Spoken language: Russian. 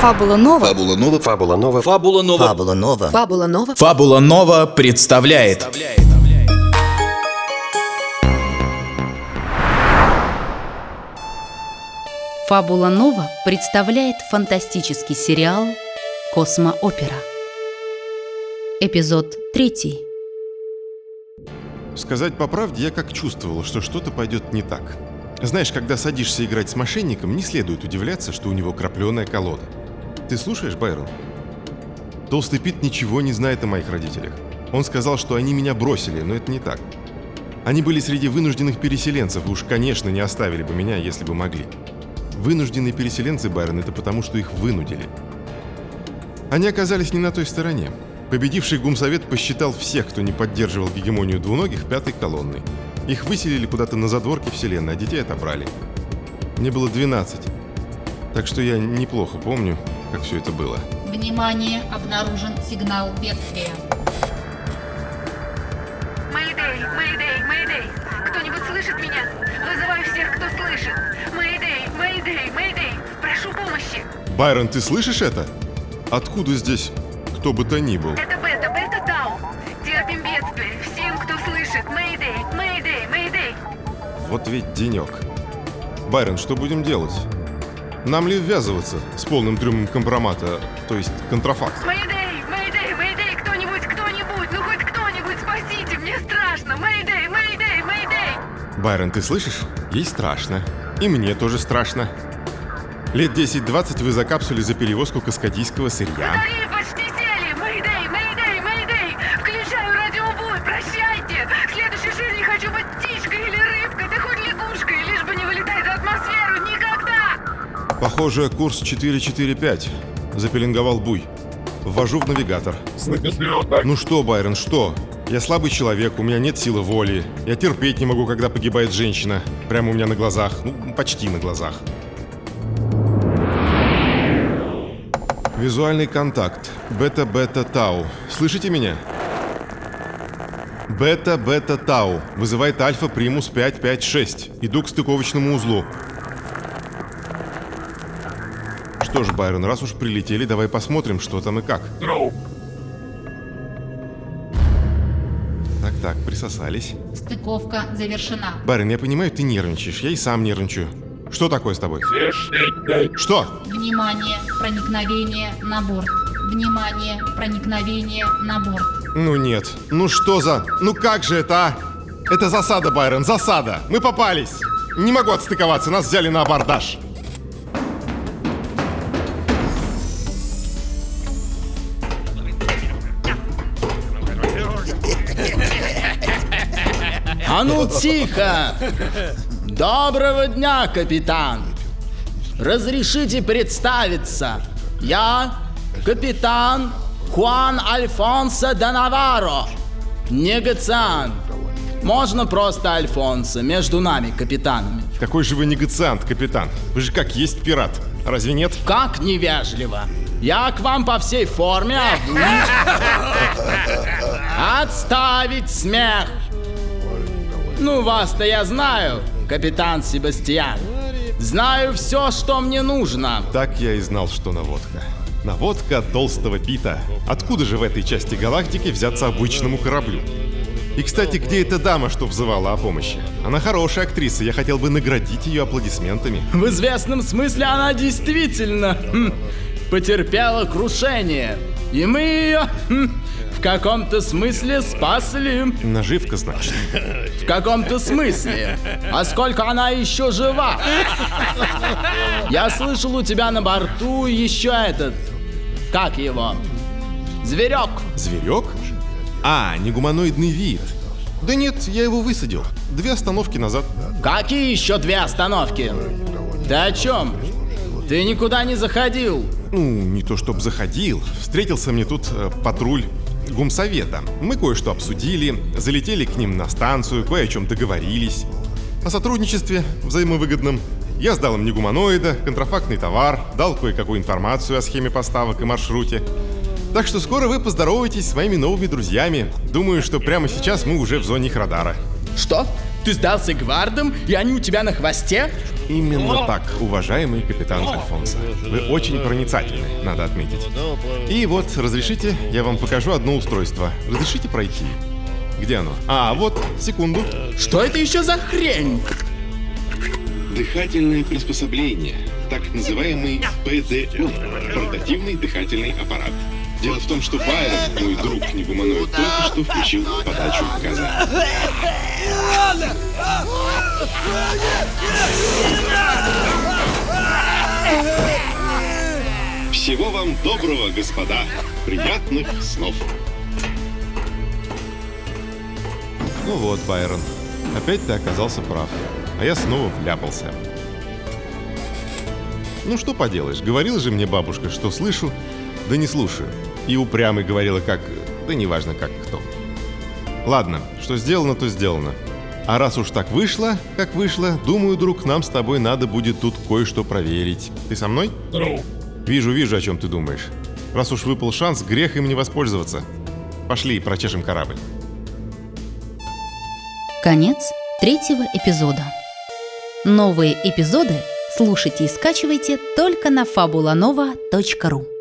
Фабула Нова. Фабула Нова. Фабула Нова. Фабула Нова. Фабула Нова. Фабула Нова. Фабула Нова представляет Фабула Нова представляет фантастический сериал «Космоопера». Эпизод третий. Сказать по правде, я как чувствовал, что что-то пойдет не так. Знаешь, когда садишься играть с мошенником, не следует удивляться, что у него крапленая колода. Ты слушаешь, Байрон? Толстый Пит ничего не знает о моих родителях. Он сказал, что они меня бросили, но это не так. Они были среди вынужденных переселенцев, и уж, конечно, не оставили бы меня, если бы могли. Вынужденные переселенцы, Байрон, это потому, что их вынудили. Они оказались не на той стороне. Победивший гумсовет посчитал всех, кто не поддерживал гегемонию двуногих, пятой колонной. Их выселили куда-то на задворки вселенной, а детей отобрали. Мне было 12. Так что я неплохо помню, как все это было. Внимание, обнаружен сигнал бедствия. Мэйдэй, Мэйдэй, Мэйдэй! Кто-нибудь слышит меня? Вызываю всех, кто слышит! Мэйдэй, Мэйдэй, Мэйдэй! Прошу помощи! Байрон, ты слышишь это? Откуда здесь кто бы то ни был? Это Бета, Бета Тау! Терпим бедствие! Всем, кто слышит! Мэйдэй, Мэйдэй, Мэйдэй! Вот ведь денек. Байрон, что будем делать? Нам ли ввязываться с полным трюмом компромата, то есть контрафакт? Мэйдэй, Мэйдэй, Мэйдэй! Кто-нибудь, кто-нибудь! Ну хоть кто-нибудь спасите! Мне страшно! Мэйдэй, Мэйдэй, Мэйдэй! Байрон, ты слышишь? Ей страшно. И мне тоже страшно. Лет 10-20 вы закапсули за перевозку каскадийского сырья. Почти Похоже, курс 445. Запеленговал буй. Ввожу в навигатор. Ну что, Байрон, что? Я слабый человек, у меня нет силы воли. Я терпеть не могу, когда погибает женщина. Прямо у меня на глазах. Ну, почти на глазах. Визуальный контакт. Бета-бета-тау. Слышите меня? Бета-бета-тау. Вызывает альфа примус 556. Иду к стыковочному узлу. Что ж, Байрон, раз уж прилетели, давай посмотрим, что там и как. Так-так, присосались. Стыковка завершена. Байрон, я понимаю, ты нервничаешь. Я и сам нервничаю. Что такое с тобой? Что? Внимание, проникновение на борт. Внимание, проникновение на борт. Ну нет. Ну что за... Ну как же это, а? Это засада, Байрон, засада. Мы попались. Не могу отстыковаться, нас взяли на абордаж. А ну тихо! Доброго дня, капитан! Разрешите представиться. Я капитан Хуан Альфонсо де Наваро. Негациант. Можно просто Альфонсо, между нами, капитанами. Какой же вы негациант, капитан? Вы же как есть пират. Разве нет? Как невежливо. Я к вам по всей форме, а вы... Отставить смех! Ну, вас-то я знаю, капитан Себастьян. Знаю все, что мне нужно. Так я и знал, что наводка. Наводка толстого Пита. Откуда же в этой части галактики взяться обычному кораблю? И, кстати, где эта дама, что взывала о помощи? Она хорошая актриса, я хотел бы наградить ее аплодисментами. В известном смысле она действительно хм, потерпела крушение. И мы ее хм, в каком-то смысле спасли. Наживка, значит. В каком-то смысле. А сколько она еще жива? Я слышал у тебя на борту еще этот... Как его? Зверек. Зверек? А, негуманоидный вид. Да нет, я его высадил. Две остановки назад. Какие еще две остановки? Ты о чем? Ты никуда не заходил. Ну, не то чтоб заходил. Встретился мне тут э, патруль гумсовета. Мы кое-что обсудили, залетели к ним на станцию, кое о чем договорились. О сотрудничестве взаимовыгодном. Я сдал им негуманоида, контрафактный товар, дал кое-какую информацию о схеме поставок и маршруте. Так что скоро вы поздороваетесь с моими новыми друзьями. Думаю, что прямо сейчас мы уже в зоне их радара. Что? Ты сдался гвардам, и они у тебя на хвосте? Именно так, уважаемый капитан Альфонсо. Вы очень проницательны, надо отметить. И вот, разрешите, я вам покажу одно устройство. Разрешите пройти? Где оно? А, вот, секунду. Что это еще за хрень? Дыхательное приспособление, так называемый ПДУ, портативный дыхательный аппарат. Дело в том, что Байрон, мой друг негуманоид, только что включил подачу газа. Всего вам доброго, господа. Приятных снов. Ну вот, Байрон. Опять ты оказался прав. А я снова вляпался. Ну что поделаешь, говорила же мне бабушка, что слышу, да не слушаю. И упрямый говорила как... Да неважно как кто. Ладно, что сделано, то сделано. А раз уж так вышло, как вышло, думаю, друг, нам с тобой надо будет тут кое-что проверить. Ты со мной? Вижу, вижу, о чем ты думаешь. Раз уж выпал шанс, грех им не воспользоваться. Пошли, прочешем корабль. Конец третьего эпизода. Новые эпизоды слушайте и скачивайте только на fabulanova.ru